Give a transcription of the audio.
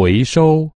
回收。